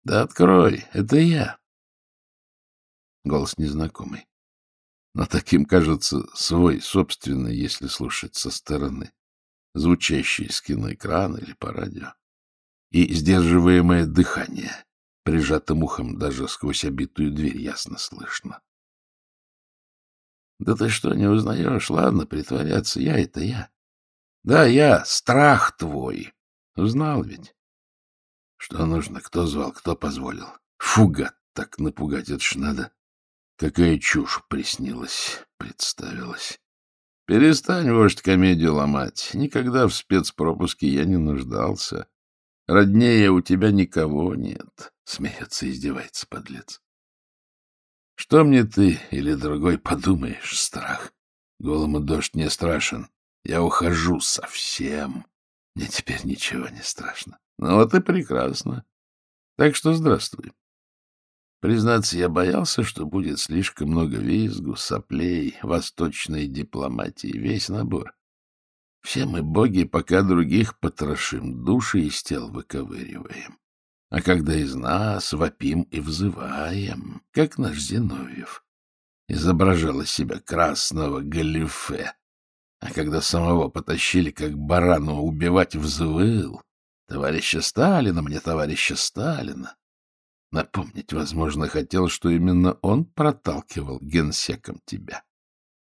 — Да открой, это я. Голос незнакомый, но таким кажется свой, собственный, если слушать со стороны, звучащий с киноэкрана или по радио, и сдерживаемое дыхание, прижатым ухом даже сквозь обитую дверь ясно слышно. Да ты что, не узнаешь? Ладно, притворяться. Я — это я. Да, я, страх твой. Узнал ведь? Что нужно, кто звал, кто позволил. Фу, гад, так напугать это ж надо. Какая чушь приснилась, представилась. Перестань, вождь, комедию ломать. Никогда в спецпропуске я не нуждался. Роднее у тебя никого нет. Смеется, издевается, подлец. Что мне ты или другой подумаешь, страх? Голому дождь не страшен. Я ухожу совсем. Мне теперь ничего не страшно. Ну вот и прекрасно. Так что здравствуй. Признаться, я боялся, что будет слишком много визгу, соплей, восточной дипломатии, весь набор. Все мы боги, пока других потрошим, души из тел выковыриваем. А когда из нас вопим и взываем, как наш Зиновьев, изображал из себя красного галифе, а когда самого потащили, как барану, убивать взвыл, товарища Сталина, мне товарища Сталина, Напомнить, возможно, хотел, что именно он проталкивал генсеком тебя.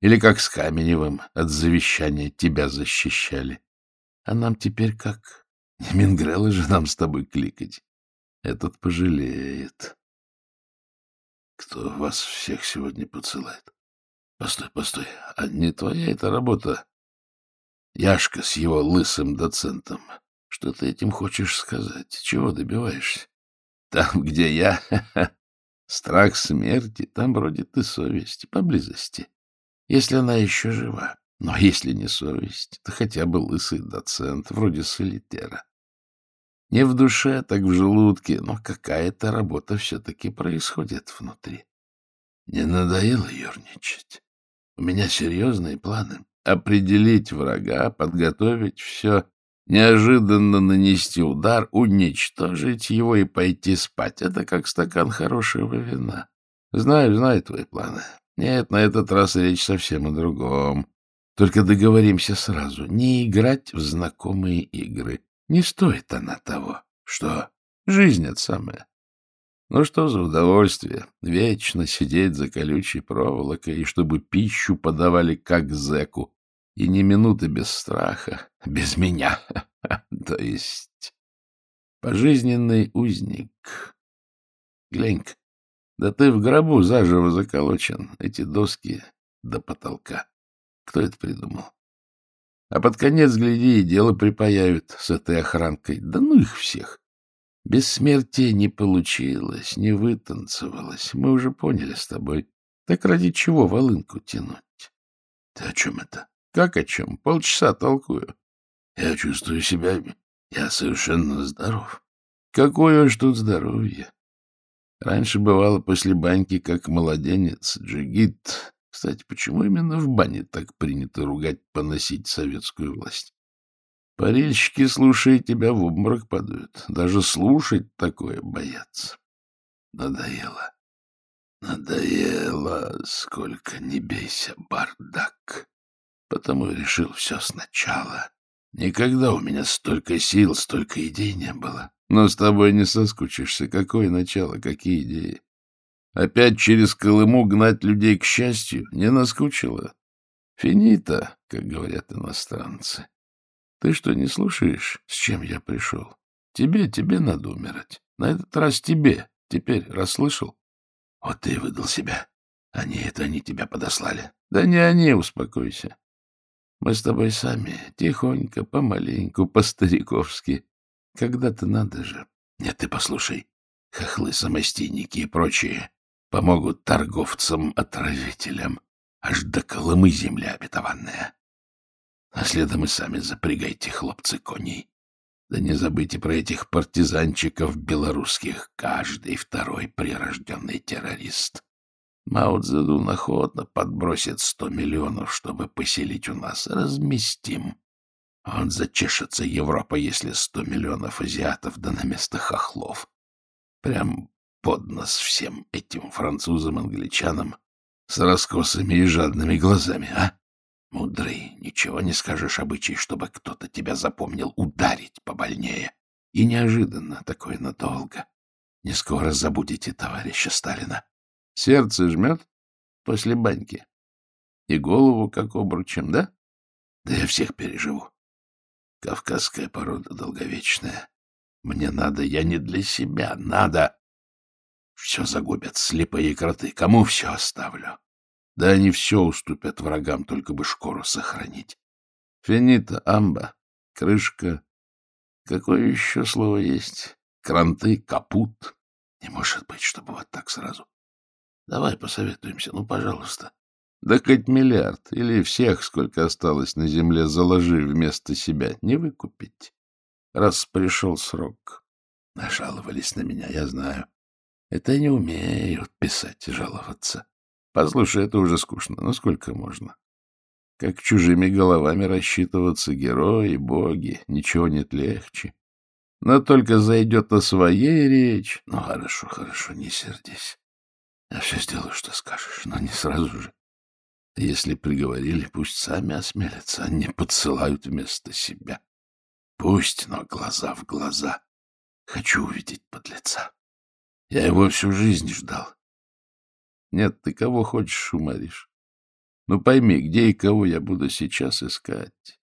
Или как с Каменевым от завещания тебя защищали. А нам теперь как? Не Мингрелы же нам с тобой кликать. Этот пожалеет. Кто вас всех сегодня поцелает? Постой, постой, а не твоя эта работа? Яшка с его лысым доцентом. Что ты этим хочешь сказать? Чего добиваешься? Там, где я, страх смерти, там бродит и совесть поблизости, если она еще жива. Но если не совесть, то хотя бы лысый доцент, вроде солитера. Не в душе, так в желудке, но какая-то работа все-таки происходит внутри. Не надоело ерничать. У меня серьезные планы. Определить врага, подготовить все неожиданно нанести удар, уничтожить его и пойти спать. Это как стакан хорошего вина. Знаю, знаю твои планы. Нет, на этот раз речь совсем о другом. Только договоримся сразу. Не играть в знакомые игры. Не стоит она того. Что? Жизнь это самое. Ну что за удовольствие вечно сидеть за колючей проволокой, и чтобы пищу подавали как зэку, и ни минуты без страха, без меня, то есть пожизненный узник. Глянь-ка, да ты в гробу заживо заколочен, эти доски до потолка. Кто это придумал? А под конец, гляди, и дело припаяют с этой охранкой. Да ну их всех! Бессмертие не получилось, не вытанцевалось. Мы уже поняли с тобой. Так ради чего волынку тянуть? Ты о чем это? Как о чем? Полчаса толкую. Я чувствую себя... Я совершенно здоров. Какое уж тут здоровье. Раньше бывало после баньки, как младенец, джигит. Кстати, почему именно в бане так принято ругать, поносить советскую власть? Парильщики, слушая тебя, в обморок падают. Даже слушать такое боятся. Надоело. Надоело, сколько не бейся, бардак потому решил все сначала. Никогда у меня столько сил, столько идей не было. Но с тобой не соскучишься. Какое начало, какие идеи? Опять через Колыму гнать людей к счастью не наскучило. Финита, как говорят иностранцы. Ты что, не слушаешь, с чем я пришел? Тебе, тебе надо умирать. На этот раз тебе. Теперь расслышал? Вот ты выдал себя. Они это они тебя подослали. Да не они, успокойся. Мы с тобой сами, тихонько, помаленьку, по-стариковски. Когда-то надо же. Нет, ты послушай. Хохлы-самостейники и прочие помогут торговцам-отравителям. Аж до Колымы земля обетованная. А следом и сами запрягайте, хлопцы, коней. Да не забывайте про этих партизанчиков белорусских. Каждый второй прирожденный террорист. Мао Цзэдун охотно подбросит сто миллионов, чтобы поселить у нас. Разместим. Он зачешется Европа, если сто миллионов азиатов да на место хохлов. Прям под нос всем этим французам-англичанам с раскосыми и жадными глазами, а? Мудрый, ничего не скажешь обычай, чтобы кто-то тебя запомнил ударить побольнее. И неожиданно, такое надолго. Не скоро забудете товарища Сталина. Сердце жмет после баньки. И голову как обручем, да? Да я всех переживу. Кавказская порода долговечная. Мне надо, я не для себя, надо. Все загубят слепые кроты. Кому все оставлю? Да они все уступят врагам, только бы шкуру сохранить. Финита, амба, крышка. Какое еще слово есть? Кранты, капут. Не может быть, чтобы вот так сразу. Давай посоветуемся, ну, пожалуйста. Да хоть миллиард, или всех, сколько осталось на земле, заложи вместо себя, не выкупить. Раз пришел срок. Нажаловались на меня, я знаю. Это не умеют писать и жаловаться. Послушай, это уже скучно. Ну, сколько можно? Как чужими головами рассчитываться герои, боги, ничего нет легче. Но только зайдет о своей речь. Ну, хорошо, хорошо, не сердись. Я все сделаю, что скажешь, но не сразу же. Если приговорили, пусть сами осмелятся, а не подсылают вместо себя. Пусть, но глаза в глаза. Хочу увидеть подлеца. Я его всю жизнь ждал. Нет, ты кого хочешь уморишь. Ну пойми, где и кого я буду сейчас искать.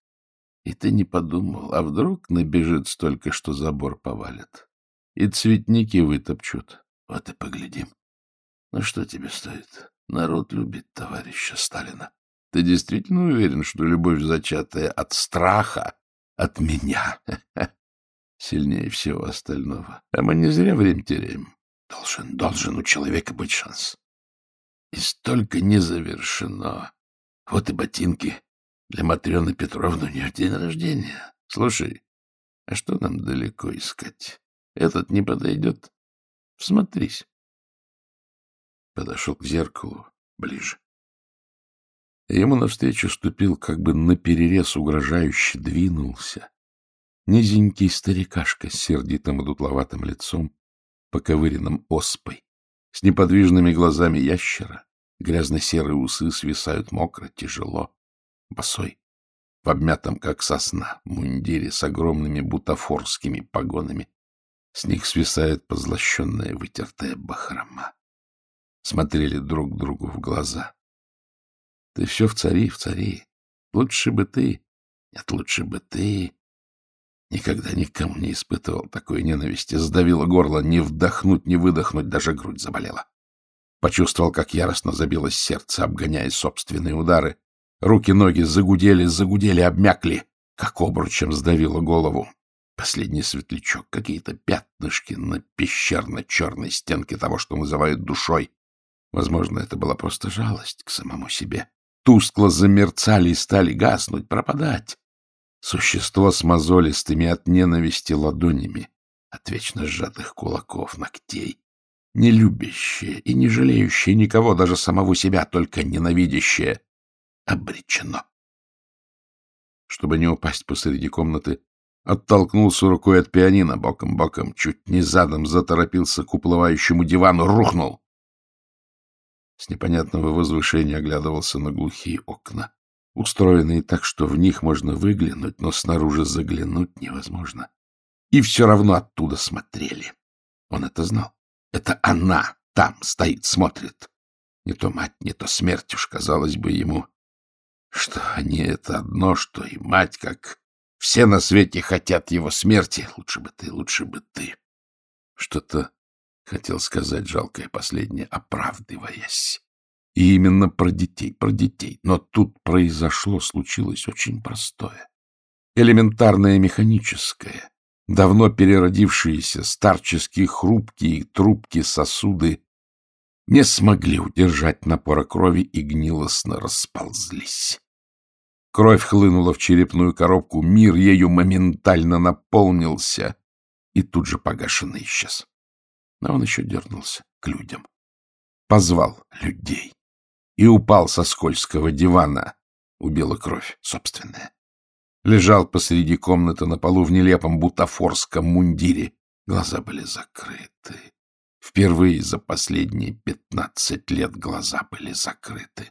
И ты не подумал, а вдруг набежит столько, что забор повалит. И цветники вытопчут. Вот и поглядим. Ну что тебе стоит? Народ любит товарища Сталина. Ты действительно уверен, что любовь, зачатая от страха, от меня, сильнее всего остального? А мы не зря время теряем. Должен, должен у человека быть шанс. И столько не завершено. Вот и ботинки для Матрены Петровны у нее день рождения. Слушай, а что нам далеко искать? Этот не подойдет? Всмотрись. Подошел к зеркалу ближе. Ему навстречу ступил, как бы наперерез угрожающе двинулся. Низенький старикашка с сердитым и дутловатым лицом, поковыренным оспой, с неподвижными глазами ящера, грязно-серые усы свисают мокро, тяжело, босой, в обмятом, как сосна, мундире с огромными бутафорскими погонами. С них свисает позлощенная вытертая бахрома. Смотрели друг другу в глаза. Ты все в цари, в цари. Лучше бы ты, нет, лучше бы ты Никогда никому не испытывал такой ненависти. Сдавило горло, не вдохнуть, не выдохнуть, даже грудь заболела. Почувствовал, как яростно забилось сердце, обгоняя собственные удары. Руки-ноги загудели, загудели, обмякли, как обручем сдавило голову. Последний светлячок, какие-то пятнышки на пещерно-черной стенке того, что называют душой. Возможно, это была просто жалость к самому себе. Тускло замерцали и стали гаснуть, пропадать. Существо с мозолистыми от ненависти ладонями, от вечно сжатых кулаков, ногтей, не любящее и не жалеющее никого, даже самого себя, только ненавидящее, обречено. Чтобы не упасть посреди комнаты, оттолкнулся рукой от пианино боком-боком, чуть не задом заторопился к уплывающему дивану, рухнул. С непонятного возвышения оглядывался на глухие окна устроенные так, что в них можно выглянуть, но снаружи заглянуть невозможно. И все равно оттуда смотрели. Он это знал. Это она там стоит, смотрит. Не то мать, не то смерть уж, казалось бы ему. Что они это одно, что и мать, как все на свете хотят его смерти. Лучше бы ты, лучше бы ты. Что-то хотел сказать жалкое последнее, оправдываясь. И именно про детей, про детей. Но тут произошло, случилось очень простое. Элементарное механическое, давно переродившиеся старческие хрупкие трубки сосуды не смогли удержать напора крови и гнилостно расползлись. Кровь хлынула в черепную коробку, мир ею моментально наполнился и тут же погашенно исчез. Но он еще дернулся к людям. Позвал людей и упал со скользкого дивана. Убила кровь собственная. Лежал посреди комнаты на полу в нелепом бутафорском мундире. Глаза были закрыты. Впервые за последние пятнадцать лет глаза были закрыты.